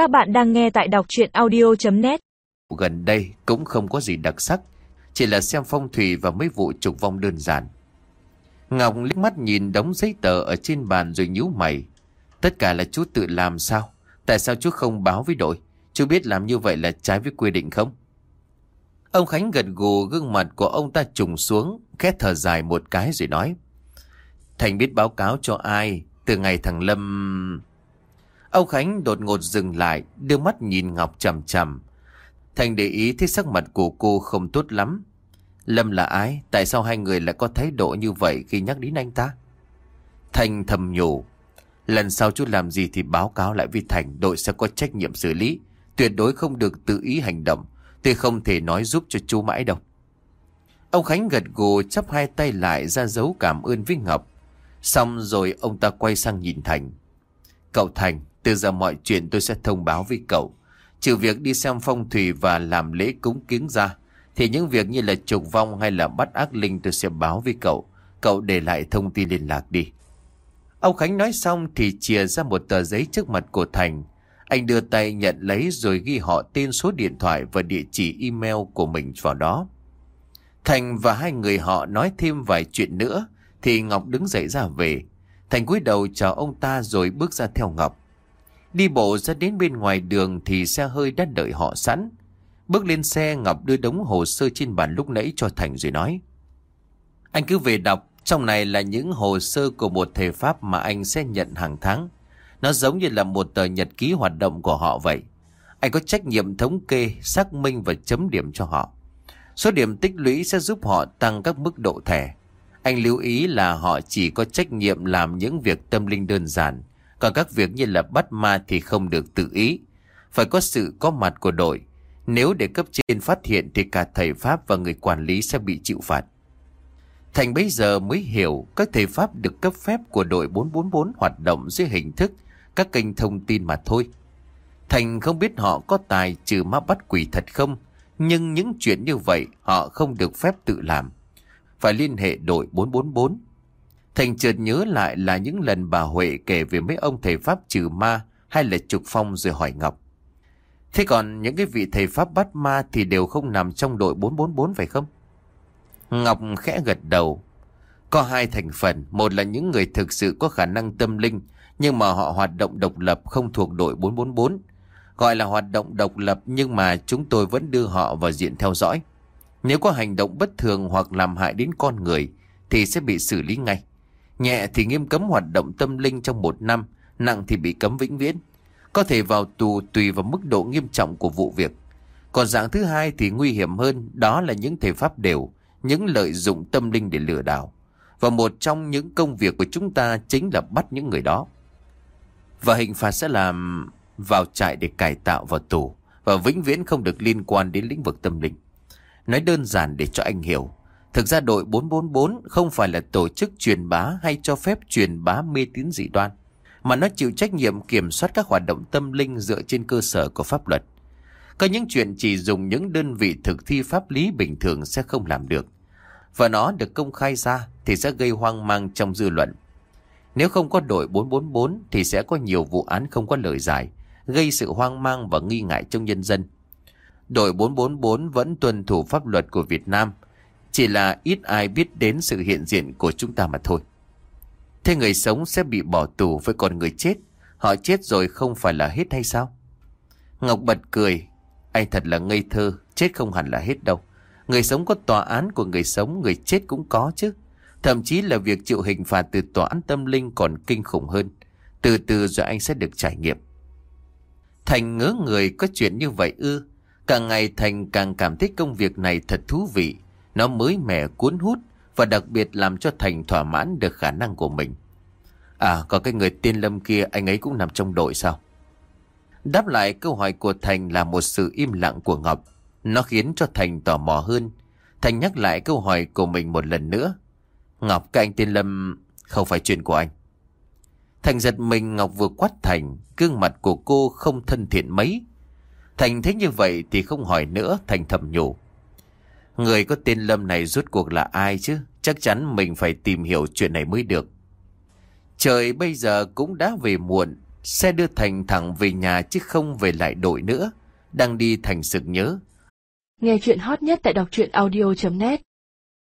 Các bạn đang nghe tại đọc chuyện audio.net Gần đây cũng không có gì đặc sắc, chỉ là xem phong thủy và mấy vụ trục vong đơn giản. Ngọc liếc mắt nhìn đống giấy tờ ở trên bàn rồi nhíu mày. Tất cả là chú tự làm sao? Tại sao chú không báo với đội? Chú biết làm như vậy là trái với quy định không? Ông Khánh gật gù gương mặt của ông ta trùng xuống, khét thở dài một cái rồi nói. Thành biết báo cáo cho ai? Từ ngày thằng Lâm... Âu Khánh đột ngột dừng lại, đưa mắt nhìn Ngọc chầm chầm. Thành để ý thấy sắc mặt của cô không tốt lắm. Lâm là ai? Tại sao hai người lại có thái độ như vậy khi nhắc đến anh ta? Thành thầm nhủ. Lần sau chú làm gì thì báo cáo lại với Thành, đội sẽ có trách nhiệm xử lý. Tuyệt đối không được tự ý hành động. Tôi không thể nói giúp cho chú mãi đâu. Ông Khánh gật gù chắp hai tay lại ra dấu cảm ơn với Ngọc. Xong rồi ông ta quay sang nhìn Thành. Cậu Thành, từ giờ mọi chuyện tôi sẽ thông báo với cậu. Trừ việc đi xem phong thủy và làm lễ cúng kiến ra, thì những việc như là trục vong hay là bắt ác linh tôi sẽ báo với cậu. Cậu để lại thông tin liên lạc đi. Ông Khánh nói xong thì chia ra một tờ giấy trước mặt của Thành. Anh đưa tay nhận lấy rồi ghi họ tên số điện thoại và địa chỉ email của mình vào đó. Thành và hai người họ nói thêm vài chuyện nữa thì Ngọc đứng dậy ra về. Thành cúi đầu chào ông ta rồi bước ra theo Ngọc. Đi bộ ra đến bên ngoài đường thì xe hơi đã đợi họ sẵn. Bước lên xe Ngọc đưa đống hồ sơ trên bàn lúc nãy cho Thành rồi nói. Anh cứ về đọc, trong này là những hồ sơ của một thầy Pháp mà anh sẽ nhận hàng tháng. Nó giống như là một tờ nhật ký hoạt động của họ vậy. Anh có trách nhiệm thống kê, xác minh và chấm điểm cho họ. Số điểm tích lũy sẽ giúp họ tăng các mức độ thẻ. Anh lưu ý là họ chỉ có trách nhiệm làm những việc tâm linh đơn giản, còn các việc như là bắt ma thì không được tự ý. Phải có sự có mặt của đội. Nếu để cấp trên phát hiện thì cả thầy Pháp và người quản lý sẽ bị chịu phạt. Thành bây giờ mới hiểu các thầy Pháp được cấp phép của đội 444 hoạt động dưới hình thức các kênh thông tin mà thôi. Thành không biết họ có tài trừ ma bắt quỷ thật không, nhưng những chuyện như vậy họ không được phép tự làm. Phải liên hệ đội 444. Thành chợt nhớ lại là những lần bà Huệ kể về mấy ông thầy Pháp trừ ma hay là trục phong rồi hỏi Ngọc. Thế còn những cái vị thầy Pháp bắt ma thì đều không nằm trong đội 444 phải không? Ngọc khẽ gật đầu. Có hai thành phần, một là những người thực sự có khả năng tâm linh, nhưng mà họ hoạt động độc lập không thuộc đội 444. Gọi là hoạt động độc lập nhưng mà chúng tôi vẫn đưa họ vào diện theo dõi. Nếu có hành động bất thường hoặc làm hại đến con người thì sẽ bị xử lý ngay. Nhẹ thì nghiêm cấm hoạt động tâm linh trong một năm, nặng thì bị cấm vĩnh viễn. Có thể vào tù tùy vào mức độ nghiêm trọng của vụ việc. Còn dạng thứ hai thì nguy hiểm hơn, đó là những thể pháp đều, những lợi dụng tâm linh để lừa đảo. Và một trong những công việc của chúng ta chính là bắt những người đó. Và hình phạt sẽ làm vào trại để cải tạo vào tù và vĩnh viễn không được liên quan đến lĩnh vực tâm linh. Nói đơn giản để cho anh hiểu. Thực ra đội 444 không phải là tổ chức truyền bá hay cho phép truyền bá mê tín dị đoan, mà nó chịu trách nhiệm kiểm soát các hoạt động tâm linh dựa trên cơ sở của pháp luật. Có những chuyện chỉ dùng những đơn vị thực thi pháp lý bình thường sẽ không làm được. Và nó được công khai ra thì sẽ gây hoang mang trong dư luận. Nếu không có đội 444 thì sẽ có nhiều vụ án không có lời giải, gây sự hoang mang và nghi ngại trong nhân dân. Đội 444 vẫn tuân thủ pháp luật của Việt Nam, chỉ là ít ai biết đến sự hiện diện của chúng ta mà thôi. Thế người sống sẽ bị bỏ tù với con người chết, họ chết rồi không phải là hết hay sao? Ngọc bật cười, anh thật là ngây thơ, chết không hẳn là hết đâu. Người sống có tòa án của người sống, người chết cũng có chứ. Thậm chí là việc chịu hình phạt từ tòa án tâm linh còn kinh khủng hơn. Từ từ rồi anh sẽ được trải nghiệm. Thành ngớ người có chuyện như vậy ư. Càng ngày Thành càng cảm thấy công việc này thật thú vị. Nó mới mẻ cuốn hút và đặc biệt làm cho Thành thỏa mãn được khả năng của mình. À, có cái người tiên lâm kia anh ấy cũng nằm trong đội sao? Đáp lại câu hỏi của Thành là một sự im lặng của Ngọc. Nó khiến cho Thành tò mò hơn. Thành nhắc lại câu hỏi của mình một lần nữa. Ngọc, cái anh tiên Lâm không phải chuyện của anh. Thành giật mình Ngọc vừa quát Thành, gương mặt của cô không thân thiện mấy. Thành thấy như vậy thì không hỏi nữa, Thành thầm nhủ. Người có tên Lâm này rốt cuộc là ai chứ? Chắc chắn mình phải tìm hiểu chuyện này mới được. Trời bây giờ cũng đã về muộn, Xe đưa Thành thẳng về nhà chứ không về lại đội nữa. Đang đi Thành sực nhớ. Nghe chuyện hot nhất tại đọc truyện audio.net